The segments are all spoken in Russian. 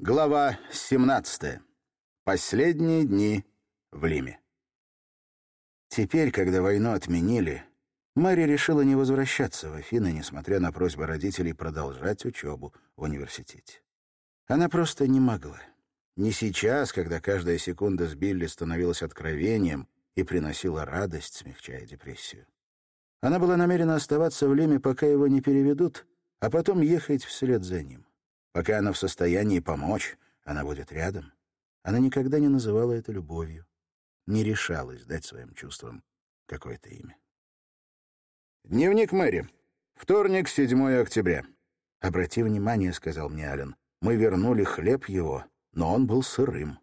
Глава 17. Последние дни в Лиме. Теперь, когда войну отменили, Мэри решила не возвращаться в Афины, несмотря на просьбы родителей продолжать учебу в университете. Она просто не могла. Не сейчас, когда каждая секунда с Билли становилась откровением и приносила радость, смягчая депрессию. Она была намерена оставаться в Лиме, пока его не переведут, а потом ехать вслед за ним. Пока она в состоянии помочь, она будет рядом. Она никогда не называла это любовью, не решалась дать своим чувствам какое-то имя. Дневник Мэри. Вторник, 7 октября. «Обрати внимание», — сказал мне Ален, — «мы вернули хлеб его, но он был сырым».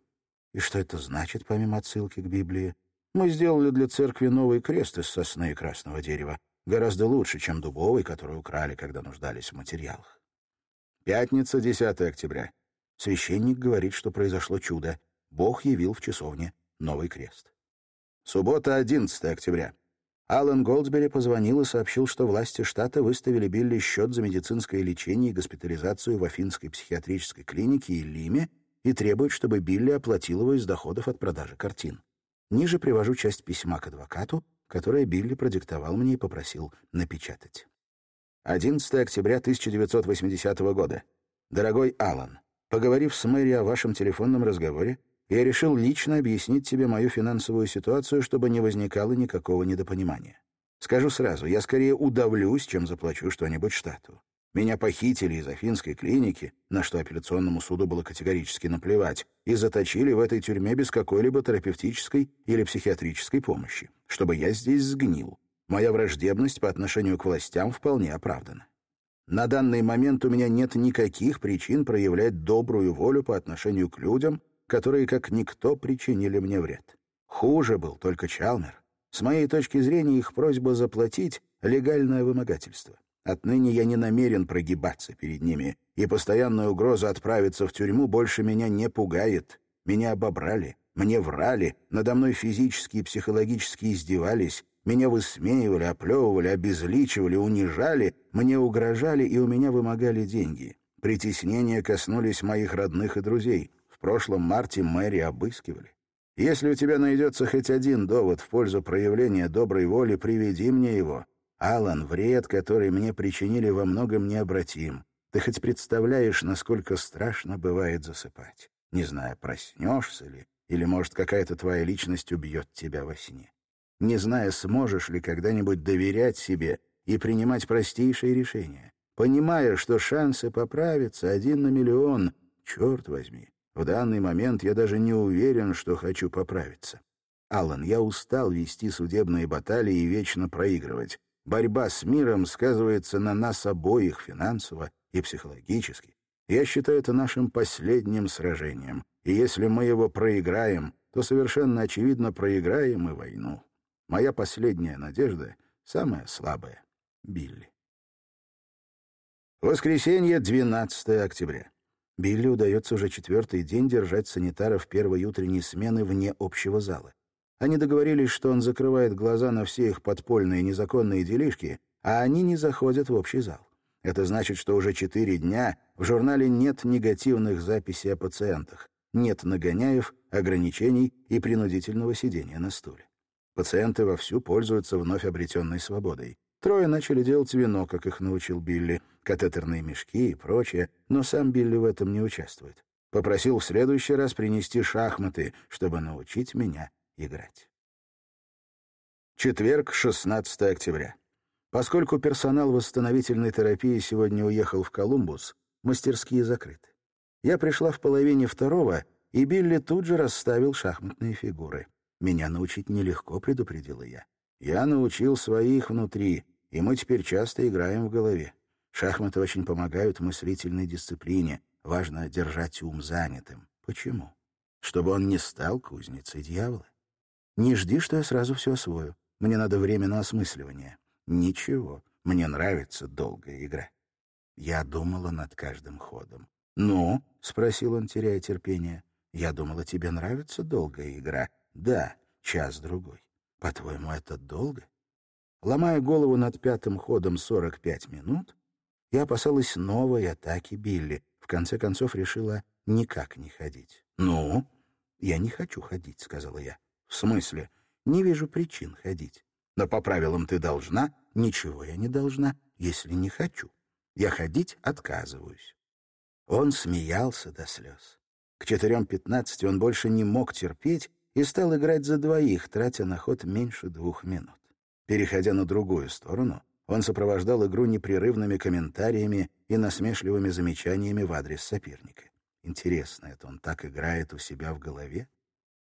И что это значит, помимо отсылки к Библии? Мы сделали для церкви новый крест из сосны и красного дерева, гораздо лучше, чем дубовый, который украли, когда нуждались в материалах. Пятница, 10 октября. Священник говорит, что произошло чудо. Бог явил в часовне новый крест. Суббота, 11 октября. Алан Голдсбери позвонил и сообщил, что власти штата выставили Билли счет за медицинское лечение и госпитализацию в Афинской психиатрической клинике и Лиме и требует, чтобы Билли оплатил его из доходов от продажи картин. Ниже привожу часть письма к адвокату, которое Билли продиктовал мне и попросил напечатать. 11 октября 1980 года. Дорогой Алан, поговорив с Мэри о вашем телефонном разговоре, я решил лично объяснить тебе мою финансовую ситуацию, чтобы не возникало никакого недопонимания. Скажу сразу, я скорее удавлюсь, чем заплачу что-нибудь штату. Меня похитили из Афинской клиники, на что апелляционному суду было категорически наплевать, и заточили в этой тюрьме без какой-либо терапевтической или психиатрической помощи, чтобы я здесь сгнил. Моя враждебность по отношению к властям вполне оправдана. На данный момент у меня нет никаких причин проявлять добрую волю по отношению к людям, которые, как никто, причинили мне вред. Хуже был только Чалмер. С моей точки зрения, их просьба заплатить — легальное вымогательство. Отныне я не намерен прогибаться перед ними, и постоянная угроза отправиться в тюрьму больше меня не пугает. Меня обобрали, мне врали, надо мной физически и психологически издевались, меня высмеивали, оплевывали, обезличивали, унижали, мне угрожали и у меня вымогали деньги. Притеснения коснулись моих родных и друзей. В прошлом марте Мэри обыскивали. Если у тебя найдется хоть один довод в пользу проявления доброй воли, приведи мне его. Алан, вред, который мне причинили, во многом необратим. Ты хоть представляешь, насколько страшно бывает засыпать? Не знаю, проснешься ли, или, может, какая-то твоя личность убьет тебя во сне не зная, сможешь ли когда-нибудь доверять себе и принимать простейшие решения, понимая, что шансы поправиться один на миллион, черт возьми. В данный момент я даже не уверен, что хочу поправиться. Аллан, я устал вести судебные баталии и вечно проигрывать. Борьба с миром сказывается на нас обоих финансово и психологически. Я считаю это нашим последним сражением. И если мы его проиграем, то совершенно очевидно проиграем и войну. Моя последняя надежда — самая слабая. Билли. Воскресенье, 12 октября. Билли удается уже четвертый день держать санитаров первой утренней смены вне общего зала. Они договорились, что он закрывает глаза на все их подпольные незаконные делишки, а они не заходят в общий зал. Это значит, что уже четыре дня в журнале нет негативных записей о пациентах, нет нагоняев, ограничений и принудительного сидения на стуле. Пациенты вовсю пользуются вновь обретенной свободой. Трое начали делать вино, как их научил Билли, катетерные мешки и прочее, но сам Билли в этом не участвует. Попросил в следующий раз принести шахматы, чтобы научить меня играть. Четверг, 16 октября. Поскольку персонал восстановительной терапии сегодня уехал в Колумбус, мастерские закрыты. Я пришла в половине второго, и Билли тут же расставил шахматные фигуры. Меня научить нелегко, предупредила я. Я научил своих внутри, и мы теперь часто играем в голове. Шахматы очень помогают мыслительной дисциплине. Важно держать ум занятым. Почему? Чтобы он не стал кузницей дьявола. Не жди, что я сразу все освою. Мне надо время на осмысливание. Ничего, мне нравится долгая игра. Я думала над каждым ходом. «Ну?» — спросил он, теряя терпение. «Я думала, тебе нравится долгая игра. Да, час-другой. По-твоему, это долго? Ломая голову над пятым ходом 45 минут, я опасалась новой атаки Билли. В конце концов решила никак не ходить. «Ну?» «Я не хочу ходить», — сказала я. «В смысле?» «Не вижу причин ходить». «Но по правилам ты должна?» «Ничего я не должна, если не хочу. Я ходить отказываюсь». Он смеялся до слез. К четырем пятнадцати он больше не мог терпеть и стал играть за двоих, тратя на ход меньше двух минут. Переходя на другую сторону, он сопровождал игру непрерывными комментариями и насмешливыми замечаниями в адрес соперника. Интересно, это он так играет у себя в голове?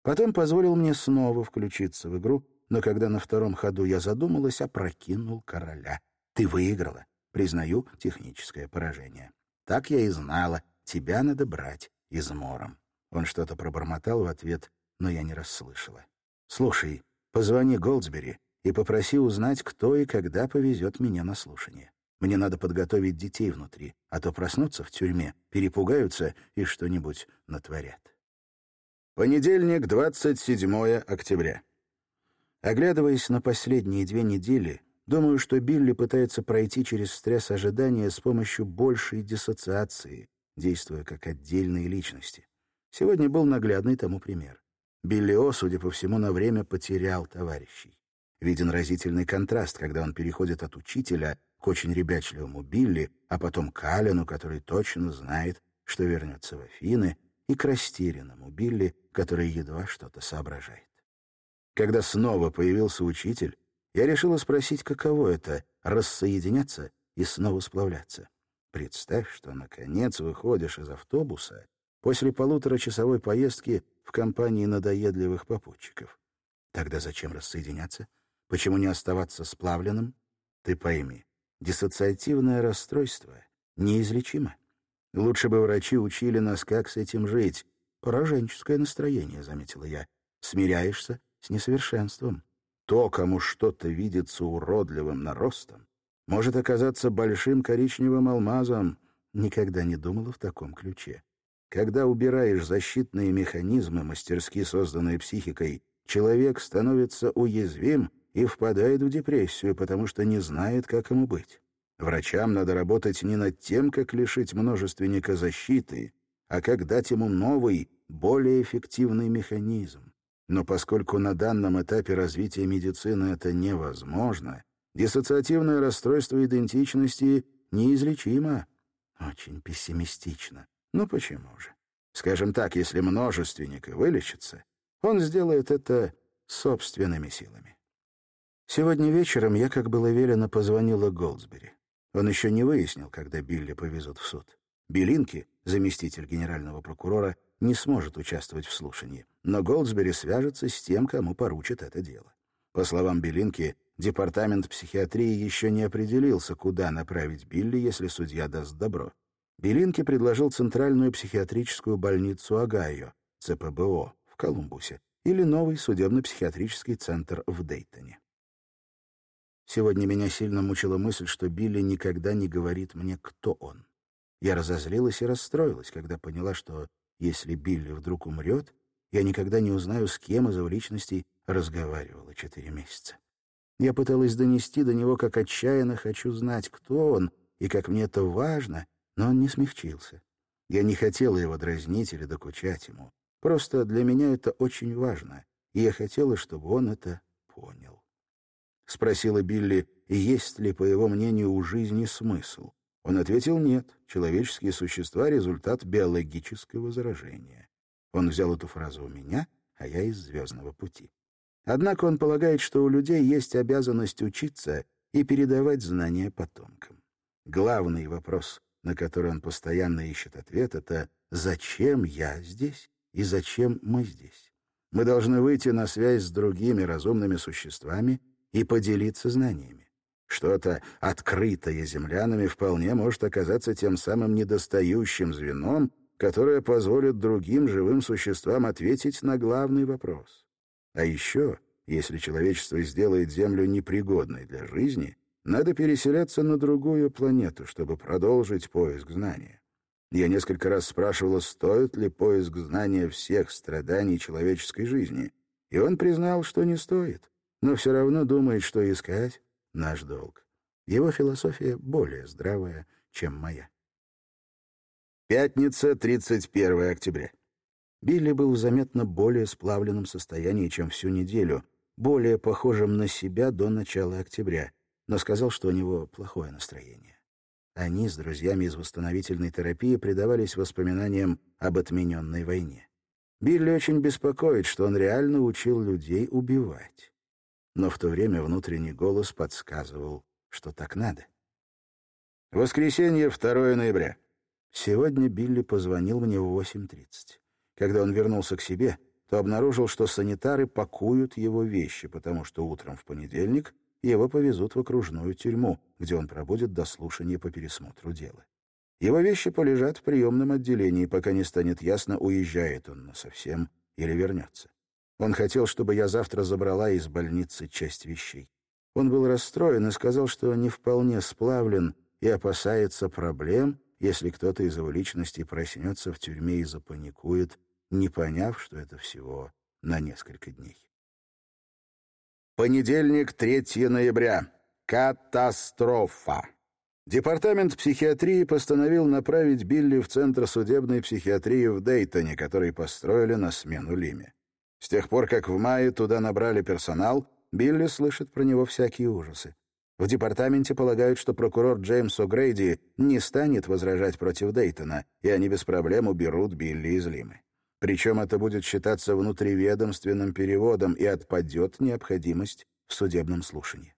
Потом позволил мне снова включиться в игру, но когда на втором ходу я задумалась, опрокинул короля. Ты выиграла. Признаю техническое поражение. Так я и знала. Тебя надо брать измором. Он что-то пробормотал в ответ, но я не расслышала. «Слушай, позвони Голдсбери и попроси узнать, кто и когда повезет меня на слушание. Мне надо подготовить детей внутри, а то проснутся в тюрьме, перепугаются и что-нибудь натворят». Понедельник, 27 октября. Оглядываясь на последние две недели, думаю, что Билли пытается пройти через стресс ожидания с помощью большей диссоциации, действуя как отдельные личности. Сегодня был наглядный тому пример. Билли О, судя по всему, на время потерял товарищей. Виден разительный контраст, когда он переходит от учителя к очень ребячливому Билли, а потом к Алену, который точно знает, что вернется в Афины, и к растерянному Билли, который едва что-то соображает. Когда снова появился учитель, я решила спросить, каково это — рассоединяться и снова сплавляться. Представь, что, наконец, выходишь из автобуса после полуторачасовой поездки в компании надоедливых попутчиков. Тогда зачем рассоединяться? Почему не оставаться сплавленным? Ты пойми, диссоциативное расстройство неизлечимо. Лучше бы врачи учили нас, как с этим жить. Пораженческое настроение, заметила я. Смиряешься с несовершенством. То, кому что-то видится уродливым наростом, может оказаться большим коричневым алмазом. Никогда не думала в таком ключе. Когда убираешь защитные механизмы, мастерски созданные психикой, человек становится уязвим и впадает в депрессию, потому что не знает, как ему быть. Врачам надо работать не над тем, как лишить множественника защиты, а как дать ему новый, более эффективный механизм. Но поскольку на данном этапе развития медицины это невозможно, Диссоциативное расстройство идентичности неизлечимо. Очень пессимистично. Ну почему же? Скажем так, если множественник и вылечится, он сделает это собственными силами. Сегодня вечером я, как было велено, позвонила Голдсбери. Он еще не выяснил, когда Билли повезут в суд. Белинки, заместитель генерального прокурора, не сможет участвовать в слушании, но Голдсбери свяжется с тем, кому поручат это дело. По словам Белинки, Департамент психиатрии еще не определился, куда направить Билли, если судья даст добро. Белинки предложил Центральную психиатрическую больницу Огайо, ЦПБО, в Колумбусе, или новый судебно-психиатрический центр в Дейтоне. Сегодня меня сильно мучила мысль, что Билли никогда не говорит мне, кто он. Я разозлилась и расстроилась, когда поняла, что если Билли вдруг умрет, я никогда не узнаю, с кем из его личностей разговаривала четыре месяца. Я пыталась донести до него, как отчаянно хочу знать, кто он, и как мне это важно, но он не смягчился. Я не хотела его дразнить или докучать ему. Просто для меня это очень важно, и я хотела, чтобы он это понял. Спросила Билли, есть ли, по его мнению, у жизни смысл. Он ответил нет, человеческие существа — результат биологического заражения. Он взял эту фразу у меня, а я из «Звездного пути». Однако он полагает, что у людей есть обязанность учиться и передавать знания потомкам. Главный вопрос, на который он постоянно ищет ответ, это «Зачем я здесь и зачем мы здесь?» Мы должны выйти на связь с другими разумными существами и поделиться знаниями. Что-то, открытое землянами, вполне может оказаться тем самым недостающим звеном, которое позволит другим живым существам ответить на главный вопрос. А еще, если человечество сделает Землю непригодной для жизни, надо переселяться на другую планету, чтобы продолжить поиск знания. Я несколько раз спрашивала, стоит ли поиск знания всех страданий человеческой жизни, и он признал, что не стоит, но все равно думает, что искать — наш долг. Его философия более здравая, чем моя. Пятница, 31 октября. Билли был в заметно более сплавленном состоянии, чем всю неделю, более похожим на себя до начала октября, но сказал, что у него плохое настроение. Они с друзьями из восстановительной терапии предавались воспоминаниям об отмененной войне. Билли очень беспокоит, что он реально учил людей убивать. Но в то время внутренний голос подсказывал, что так надо. Воскресенье, 2 ноября. Сегодня Билли позвонил мне в 8.30. Когда он вернулся к себе, то обнаружил, что санитары пакуют его вещи, потому что утром в понедельник его повезут в окружную тюрьму, где он пробудет до слушания по пересмотру дела. Его вещи полежат в приемном отделении, пока не станет ясно, уезжает он насовсем или вернется. Он хотел, чтобы я завтра забрала из больницы часть вещей. Он был расстроен и сказал, что не вполне сплавлен и опасается проблем, если кто-то из его личности проснется в тюрьме и запаникует, не поняв, что это всего на несколько дней. Понедельник, 3 ноября. Катастрофа. Департамент психиатрии постановил направить Билли в Центр судебной психиатрии в Дейтоне, который построили на смену Лиме. С тех пор, как в мае туда набрали персонал, Билли слышит про него всякие ужасы. В департаменте полагают, что прокурор Джеймс О'Грейди не станет возражать против Дейтона, и они без проблем уберут Билли из Лимы. Причем это будет считаться внутриведомственным переводом и отпадет необходимость в судебном слушании.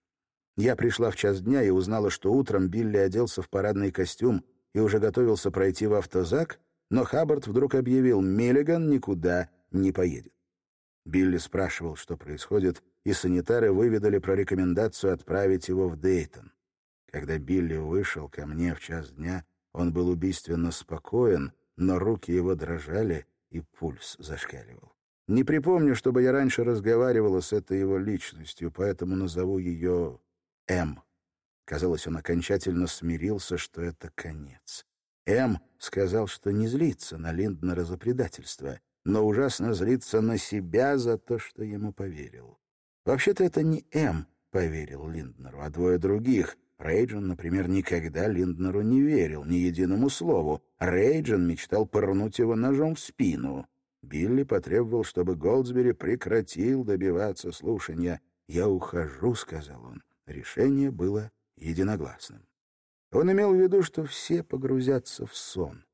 Я пришла в час дня и узнала, что утром Билли оделся в парадный костюм и уже готовился пройти в автозак, но Хаббард вдруг объявил, Миллиган никуда не поедет. Билли спрашивал, что происходит, и санитары выведали про рекомендацию отправить его в Дейтон. Когда Билли вышел ко мне в час дня, он был убийственно спокоен, но руки его дрожали, и пульс зашкаливал. Не припомню, чтобы я раньше разговаривала с этой его личностью, поэтому назову ее М. Казалось, он окончательно смирился, что это конец. М сказал, что не злится на Линднера за предательство, но ужасно злится на себя за то, что ему поверил. Вообще-то это не М поверил Линднеру, а двое других. Рейджин, например, никогда Линднеру не верил ни единому слову. Рейджин мечтал пырнуть его ножом в спину. Билли потребовал, чтобы Голдсбери прекратил добиваться слушания. «Я ухожу», — сказал он. Решение было единогласным. Он имел в виду, что все погрузятся в сон.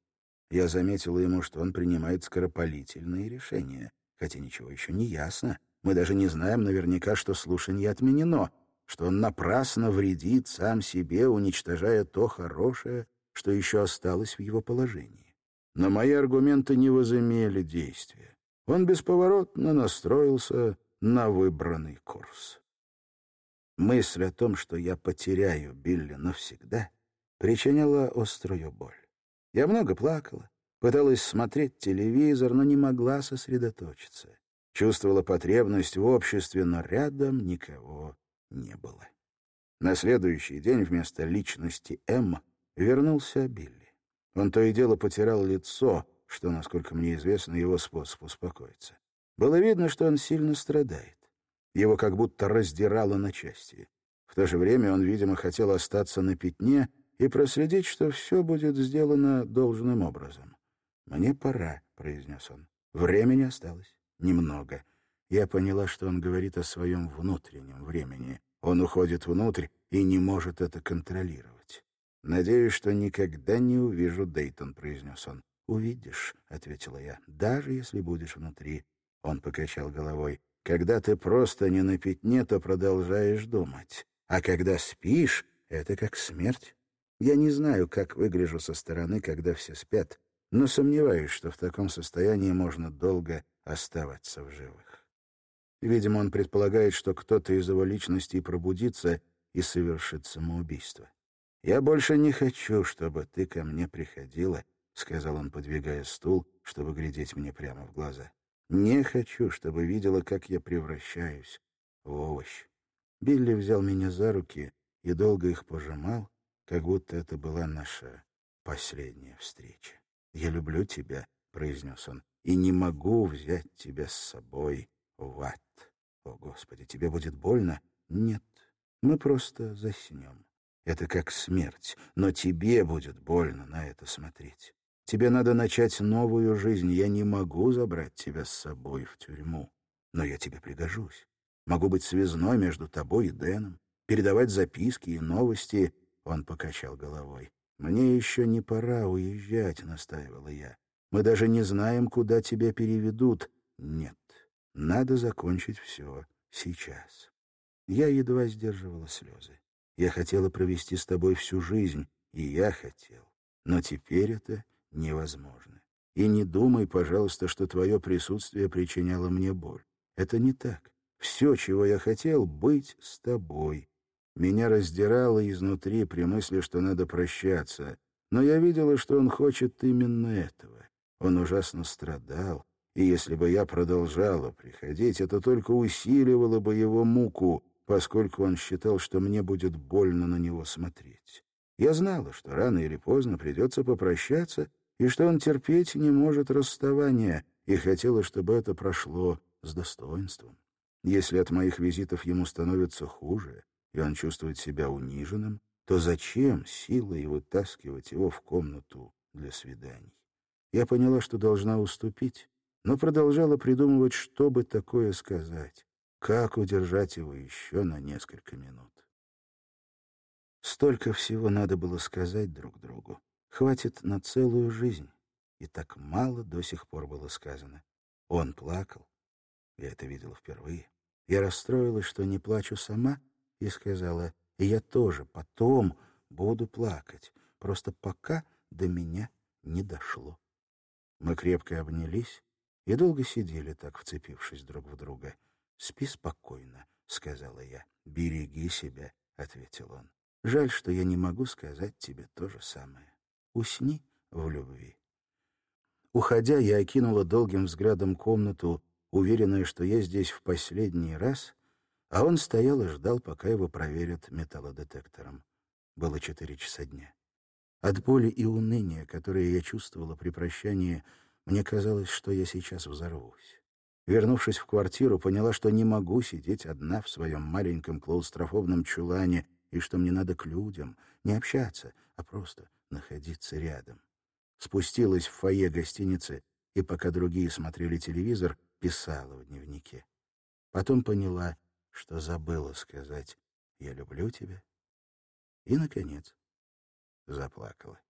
Я заметила ему, что он принимает скоропалительные решения, хотя ничего еще не ясно. Мы даже не знаем наверняка, что слушание отменено, что он напрасно вредит сам себе, уничтожая то хорошее, что еще осталось в его положении. Но мои аргументы не возымели действия. Он бесповоротно настроился на выбранный курс. Мысль о том, что я потеряю Билли навсегда, причиняла острую боль. Я много плакала, пыталась смотреть телевизор, но не могла сосредоточиться. Чувствовала потребность в обществе, но рядом никого не было. На следующий день вместо личности М вернулся Билли. Он то и дело потирал лицо, что, насколько мне известно, его способ успокоиться. Было видно, что он сильно страдает. Его как будто раздирало на части. В то же время он, видимо, хотел остаться на пятне и проследить, что все будет сделано должным образом. «Мне пора», — произнес он. «Времени осталось немного». Я поняла, что он говорит о своем внутреннем времени. Он уходит внутрь и не может это контролировать. «Надеюсь, что никогда не увижу Дейтон», — произнес он. «Увидишь», — ответила я, — «даже если будешь внутри». Он покачал головой. Когда ты просто не на пятне, то продолжаешь думать. А когда спишь, это как смерть. Я не знаю, как выгляжу со стороны, когда все спят, но сомневаюсь, что в таком состоянии можно долго оставаться в живых. Видимо, он предполагает, что кто-то из его личностей пробудится и совершит самоубийство. «Я больше не хочу, чтобы ты ко мне приходила», — сказал он, подвигая стул, чтобы глядеть мне прямо в глаза. Не хочу, чтобы видела, как я превращаюсь в овощ. Билли взял меня за руки и долго их пожимал, как будто это была наша последняя встреча. «Я люблю тебя», — произнес он, — «и не могу взять тебя с собой в ад». «О, Господи, тебе будет больно?» «Нет, мы просто заснем. Это как смерть, но тебе будет больно на это смотреть. Тебе надо начать новую жизнь. Я не могу забрать тебя с собой в тюрьму. Но я тебе пригожусь. Могу быть связной между тобой и Дэном, передавать записки и новости. Он покачал головой. «Мне еще не пора уезжать», — настаивала я. «Мы даже не знаем, куда тебя переведут». «Нет, надо закончить все сейчас». Я едва сдерживала слезы. Я хотела провести с тобой всю жизнь, и я хотел. Но теперь это невозможно. И не думай, пожалуйста, что твое присутствие причиняло мне боль. Это не так. Все, чего я хотел, быть с тобой. Меня раздирало изнутри при мысли, что надо прощаться. Но я видела, что он хочет именно этого. Он ужасно страдал, и если бы я продолжала приходить, это только усиливало бы его муку, поскольку он считал, что мне будет больно на него смотреть. Я знала, что рано или поздно придется попрощаться, и что он терпеть не может расставания, и хотела, чтобы это прошло с достоинством. Если от моих визитов ему становится хуже, и он чувствует себя униженным, то зачем силой вытаскивать его в комнату для свиданий? Я поняла, что должна уступить, но продолжала придумывать, что бы такое сказать. Как удержать его еще на несколько минут? Столько всего надо было сказать друг другу. Хватит на целую жизнь. И так мало до сих пор было сказано. Он плакал. Я это видела впервые. Я расстроилась, что не плачу сама, и сказала, я тоже потом буду плакать, просто пока до меня не дошло. Мы крепко обнялись и долго сидели так, вцепившись друг в друга — «Спи спокойно», — сказала я. «Береги себя», — ответил он. «Жаль, что я не могу сказать тебе то же самое. Усни в любви». Уходя, я окинула долгим взглядом комнату, уверенная, что я здесь в последний раз, а он стоял и ждал, пока его проверят металлодетектором. Было четыре часа дня. От боли и уныния, которые я чувствовала при прощании, мне казалось, что я сейчас взорвусь. Вернувшись в квартиру, поняла, что не могу сидеть одна в своем маленьком клаустрофобном чулане и что мне надо к людям, не общаться, а просто находиться рядом. Спустилась в фойе гостиницы и, пока другие смотрели телевизор, писала в дневнике. Потом поняла, что забыла сказать «я люблю тебя». И, наконец, заплакала.